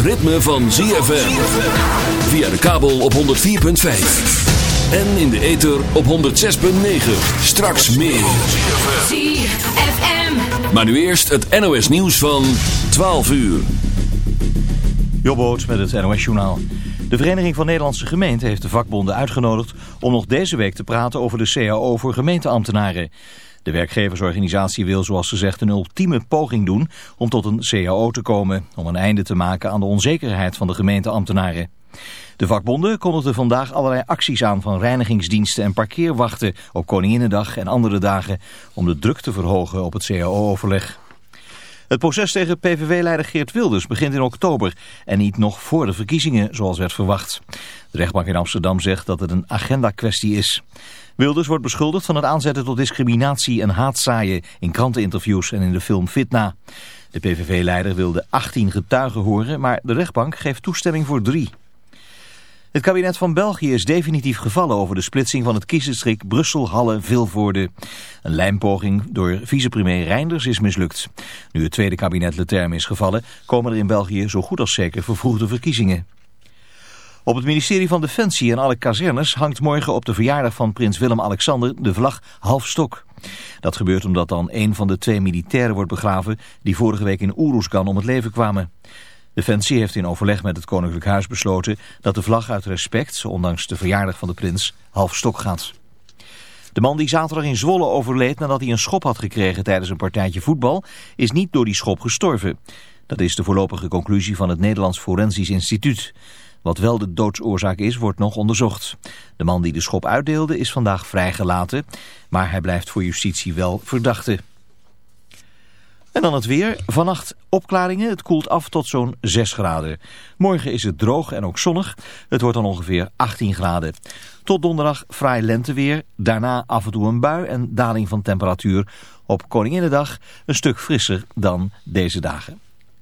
van ZFM. Via de kabel op 104.5. En in de ether op 106.9. Straks meer. ZFM. Maar nu eerst het NOS nieuws van 12 uur. Jobboot met het NOS journaal. De Vereniging van Nederlandse Gemeenten heeft de vakbonden uitgenodigd... om nog deze week te praten over de CAO voor gemeenteambtenaren... De werkgeversorganisatie wil, zoals ze zegt, een ultieme poging doen om tot een CAO te komen, om een einde te maken aan de onzekerheid van de gemeenteambtenaren. De vakbonden kondigden vandaag allerlei acties aan van reinigingsdiensten en parkeerwachten op Koninginnedag en andere dagen om de druk te verhogen op het CAO-overleg. Het proces tegen PVV-leider Geert Wilders begint in oktober en niet nog voor de verkiezingen zoals werd verwacht. De rechtbank in Amsterdam zegt dat het een agenda-kwestie is. Wilders wordt beschuldigd van het aanzetten tot discriminatie en haatzaaien in kranteninterviews en in de film Fitna. De PVV-leider wilde 18 getuigen horen, maar de rechtbank geeft toestemming voor drie. Het kabinet van België is definitief gevallen over de splitsing van het kiesdistrict Brussel-Halle-Vilvoorde. Een lijmpoging door vicepremier Reinders is mislukt. Nu het tweede kabinet Leterme is gevallen, komen er in België zo goed als zeker vervroegde verkiezingen. Op het ministerie van Defensie en alle kazernes hangt morgen op de verjaardag van prins Willem-Alexander de vlag half stok. Dat gebeurt omdat dan een van de twee militairen wordt begraven die vorige week in Oeroesgan om het leven kwamen. Defensie heeft in overleg met het Koninklijk Huis besloten dat de vlag uit respect, ondanks de verjaardag van de prins, half stok gaat. De man die zaterdag in Zwolle overleed nadat hij een schop had gekregen tijdens een partijtje voetbal, is niet door die schop gestorven. Dat is de voorlopige conclusie van het Nederlands Forensisch Instituut. Wat wel de doodsoorzaak is, wordt nog onderzocht. De man die de schop uitdeelde is vandaag vrijgelaten, maar hij blijft voor justitie wel verdachte. En dan het weer. Vannacht opklaringen. Het koelt af tot zo'n 6 graden. Morgen is het droog en ook zonnig. Het wordt dan ongeveer 18 graden. Tot donderdag fraai lenteweer. Daarna af en toe een bui en daling van temperatuur. Op Koninginnedag een stuk frisser dan deze dagen.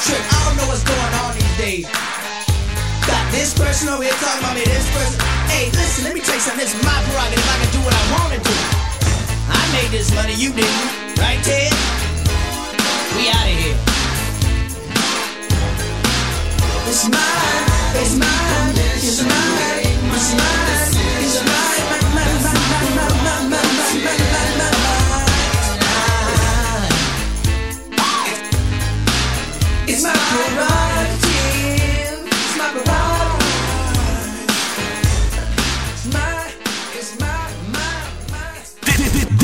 trip. I don't know what's going on these days. Got this person over here talking about me, this person. Hey, listen, let me tell you something. It's my prerogative. I can do what I want to do. I made this money, you didn't. Right, Ted? We out of here. It's mine, it's mine, it's mine.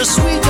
Just sweet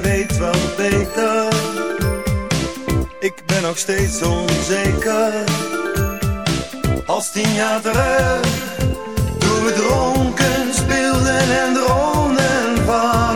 Weet wel beter. Ik ben nog steeds onzeker. Als tien jaar terug, toen we dronken speelden en droomden van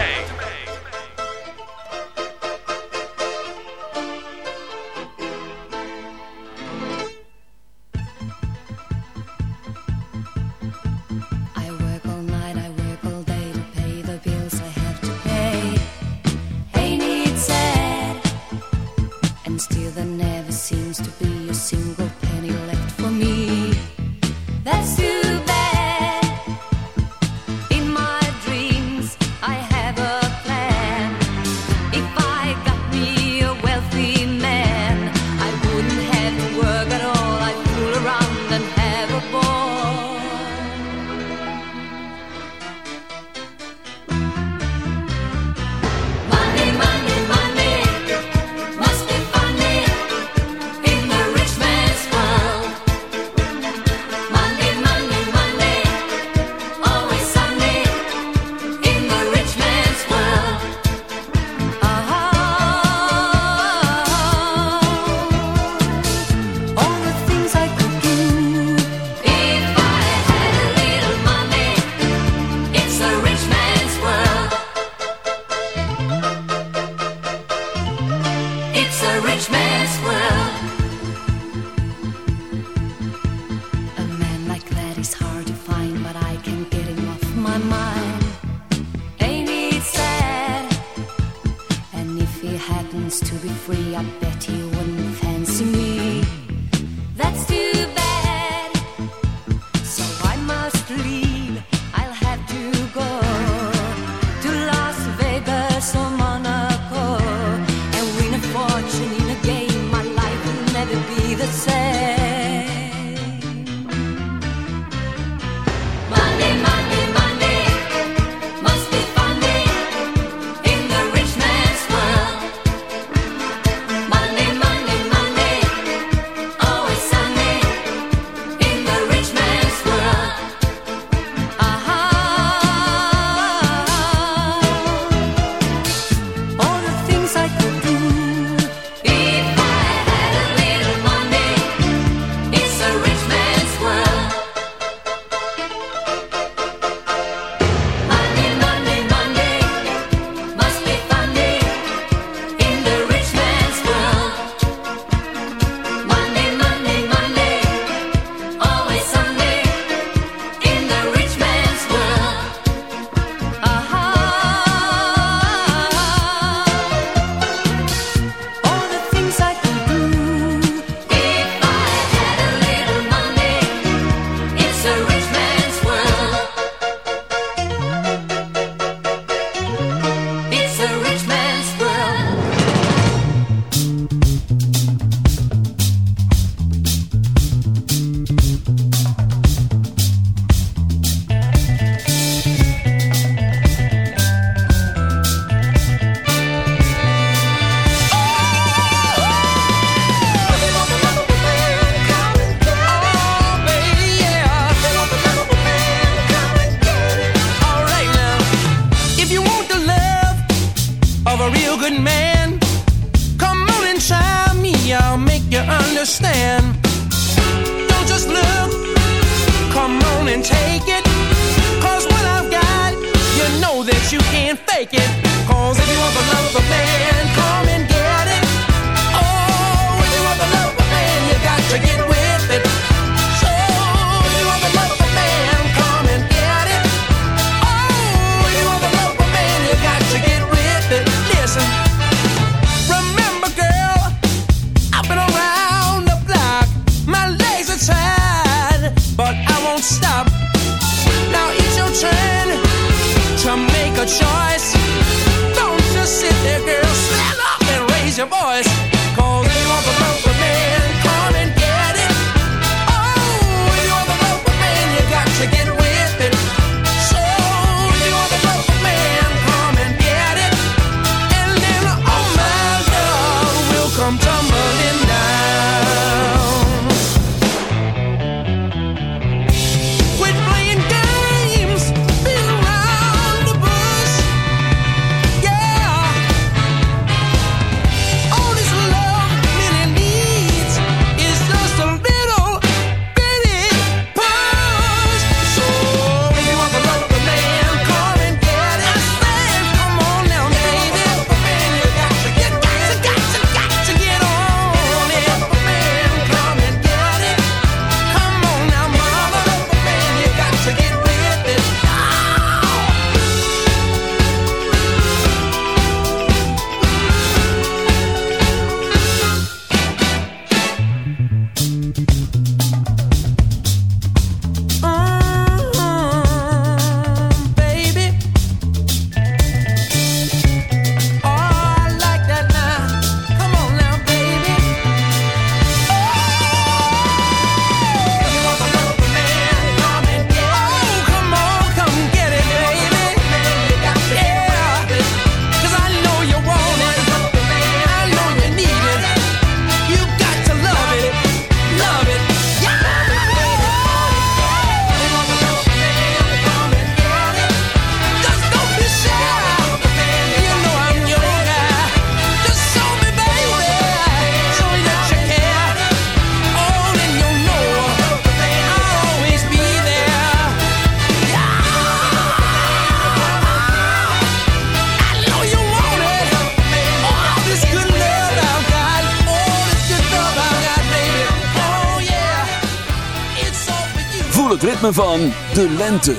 Van de lente.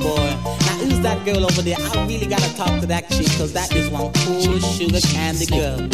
boy. Now who's that girl over there? I really gotta talk to that chick, cause that is one cool sugar candy girl.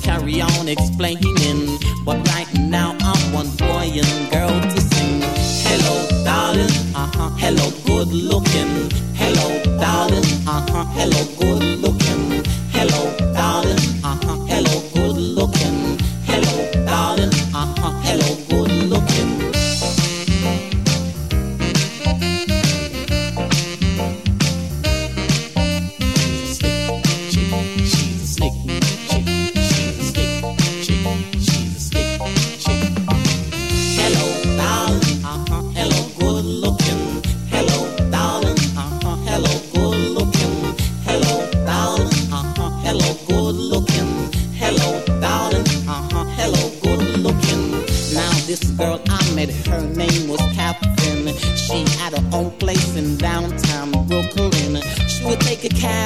Hello, good looking. Hello, darling. Uh huh. Hello, good looking. Now this girl I met, her name was Catherine. She had her own place in downtown Brooklyn. She would take a cab,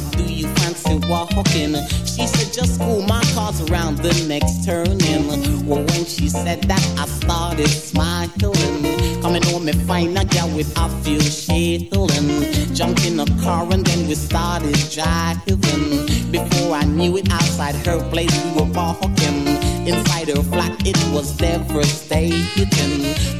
or do you fancy walking? She said, just cool, my car's around the next turning. Well, when she said that, I started smiling. Coming home and find a girl with a few shilling. Jumped in a car and then we started driving. Before I knew it, outside her place we were walking. Inside her flat, it was devastating.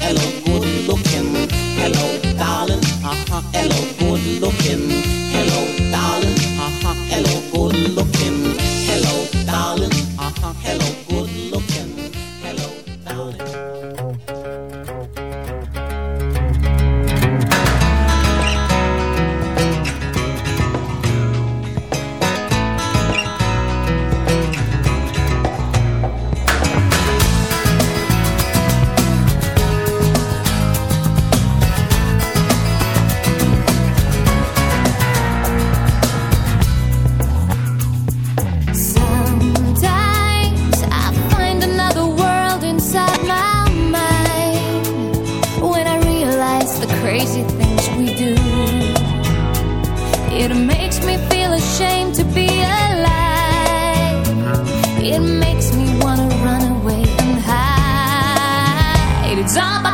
Hello, good looking. Hello, darling. Uh huh. Hello, good looking. Somebody